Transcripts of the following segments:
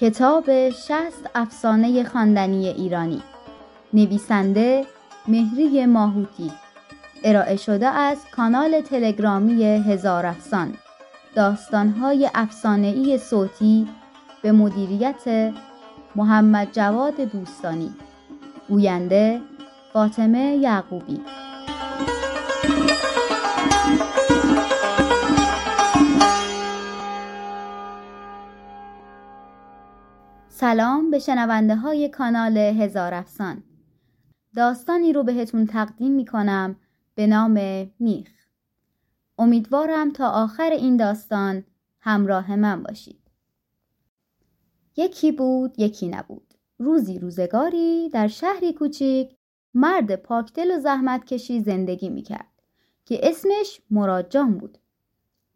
کتاب شست افسانه خواندنی ایرانی. نویسنده مهری ماهوتی. ارائه شده از کانال تلگرامی هزار افسان. داستانهای ای صوتی به مدیریت محمد جواد دوستانی. گوینده فاطمه یعقوبی. سلام به شنونده های کانال هزار افسان. داستانی رو بهتون تقدیم می کنم به نام میخ. امیدوارم تا آخر این داستان همراه من باشید. یکی بود یکی نبود. روزی روزگاری در شهری کوچیک مرد پاکدل و زحمت کشی زندگی می کرد که اسمش مراد بود.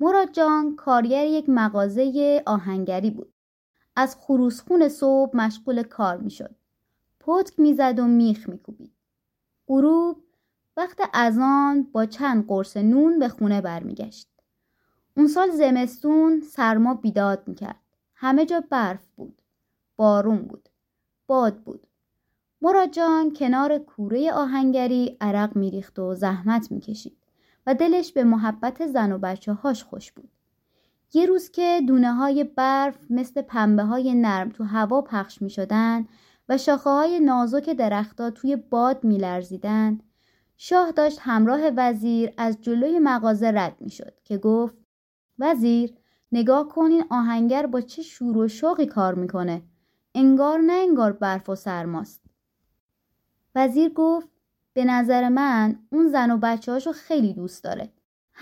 مراد جان کارگر یک مغازه آهنگری بود. از خروسخون صبح مشغول کار می‌شد. پتک می‌زد و میخ میکوبید. غروب وقت اذان با چند قرص نون به خونه برمیگشت. اون سال زمستون سرما بیداد می‌کرد. همه جا برف بود. بارون بود. باد بود. مراد جان کنار کوره آهنگری عرق میریخت و زحمت می‌کشید و دلش به محبت زن و بچه هاش خوش بود. یه روز که دونه های برف مثل پنبه های نرم تو هوا پخش می شدن و شاخه های نازک درختها توی باد می لرزیدن شاه داشت همراه وزیر از جلوی مغازه رد می شد که گفت وزیر نگاه کنین آهنگر با چه شور و شوقی کار می‌کنه. انگار نه انگار برف و سرماست وزیر گفت به نظر من اون زن و بچه هاشو خیلی دوست داره.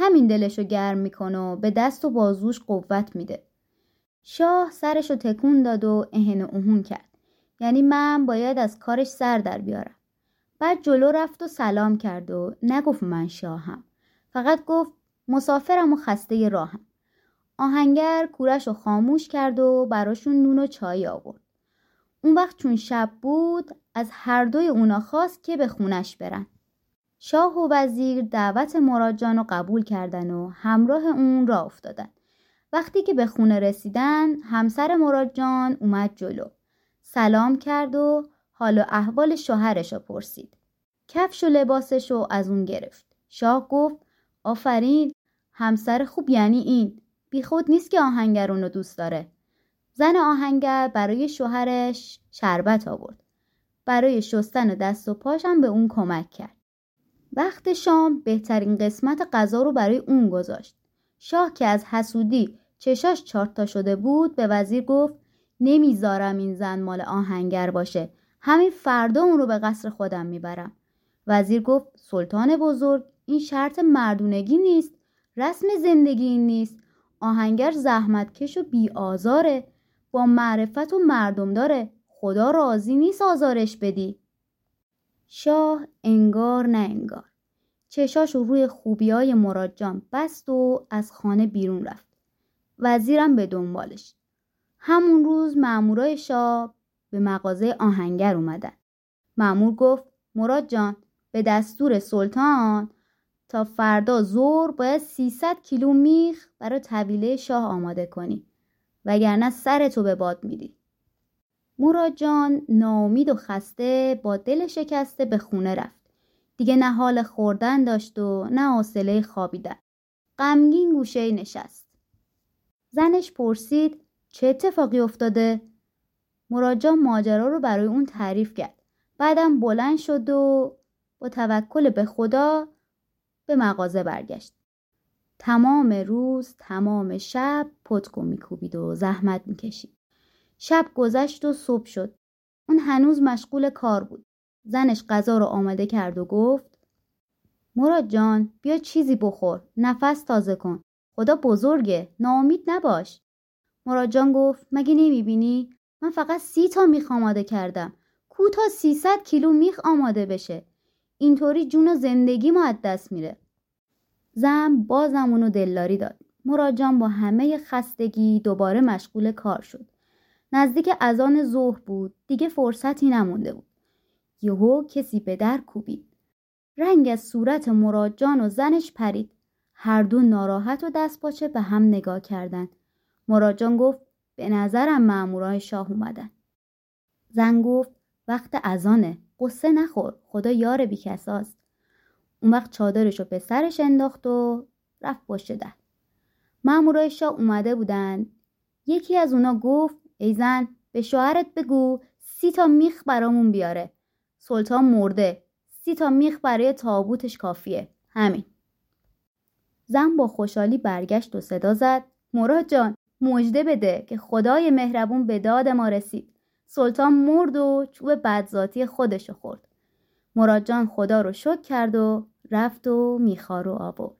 همین دلشو گرم می‌کنه و به دست و بازوش قوت میده. شاه سرشو تکون داد و اهن اهون کرد. یعنی من باید از کارش سر در بیارم. بعد جلو رفت و سلام کرد و نگفت من شاهم. فقط گفت مسافرم و خسته راهم. آهنگر کورش رو خاموش کرد و براشون نون و چای آورد. اون وقت چون شب بود از هر دوی اونا خواست که به خونش برن. شاه و وزیر دعوت مراد رو قبول کردن و همراه اون را افتادن. وقتی که به خونه رسیدن همسر مراد جان اومد جلو. سلام کرد و حال و احوال شوهرش رو پرسید. کفش و لباسش رو از اون گرفت. شاه گفت آفرین همسر خوب یعنی این. بی خود نیست که آهنگر رو دوست داره. زن آهنگر برای شوهرش شربت آورد. برای شستن دست و پاشم به اون کمک کرد. وقت شام بهترین قسمت غذا رو برای اون گذاشت. شاه که از حسودی چشاش چارتا شده بود به وزیر گفت نمی‌ذارم این زن مال آهنگر باشه. همین فردا اون رو به قصر خودم می‌برم. وزیر گفت سلطان بزرگ این شرط مردونگی نیست. رسم زندگی این نیست. آهنگر زحمتکش و بی آزاره. با معرفت و مردم داره. خدا راضی نیست آزارش بدی. شاه انگار نه انگار. چشاش روی خوبی های مراد جان بست و از خانه بیرون رفت. وزیرم به دنبالش. همون روز مامورای شاه به مغازه آهنگر اومدن. مامور گفت مراد جان به دستور سلطان تا فردا زور باید 300 کیلو میخ برای طویله شاه آماده کنی. وگرنه سرتو به باد میدی مراد جان ناامید و خسته با دل شکسته به خونه رفت. دیگه نه حال خوردن داشت و نه حوصله خوابیدن. غمگین گوشه نشست. زنش پرسید چه اتفاقی افتاده؟ مراد جان ماجرا رو برای اون تعریف کرد. بعدم بلند شد و با توکل به خدا به مغازه برگشت. تمام روز تمام شب پتکو میکوبید و زحمت می‌کشید. شب گذشت و صبح شد. اون هنوز مشغول کار بود. زنش غذا رو آماده کرد و گفت مراد جان بیا چیزی بخور. نفس تازه کن. خدا بزرگه. ناامید نباش. مراد جان گفت مگه نمی‌بینی؟ من فقط سی تا میخ آماده کردم. کو تا سیصد کیلو میخ آماده بشه. اینطوری جون و زندگی ما از دست میره. زن بازم اونو دلداری داد. مراد جان با همه خستگی دوباره مشغول کار شد. نزدیک اذان ظهر بود. دیگه فرصتی نمونده بود. یهو کسی به در کوبید. رنگ از صورت مراد جان و زنش پرید. هر دو ناراحت و دست باچه به هم نگاه کردند. مراد جان گفت به نظرم مامورای شاه اومدن. زن گفت وقت ازانه قصه نخور. خدا یار بیکساست اون وقت چادرش رو به سرش انداخت و رفت پشت در. مامورای شاه اومده بودن یکی از اونا گفت ای زن به شوهرت بگو سی تا میخ برامون بیاره. سلطان مرده. سی تا میخ برای تابوتش کافیه. همین. زن با خوشحالی برگشت و صدا زد. مراد جان مژده بده که خدای مهربون به داد ما رسید. سلطان مرد و چوب بدذاتی خودشو خورد. مراد جان خدا رو شک کرد و رفت و میخا رو آورد.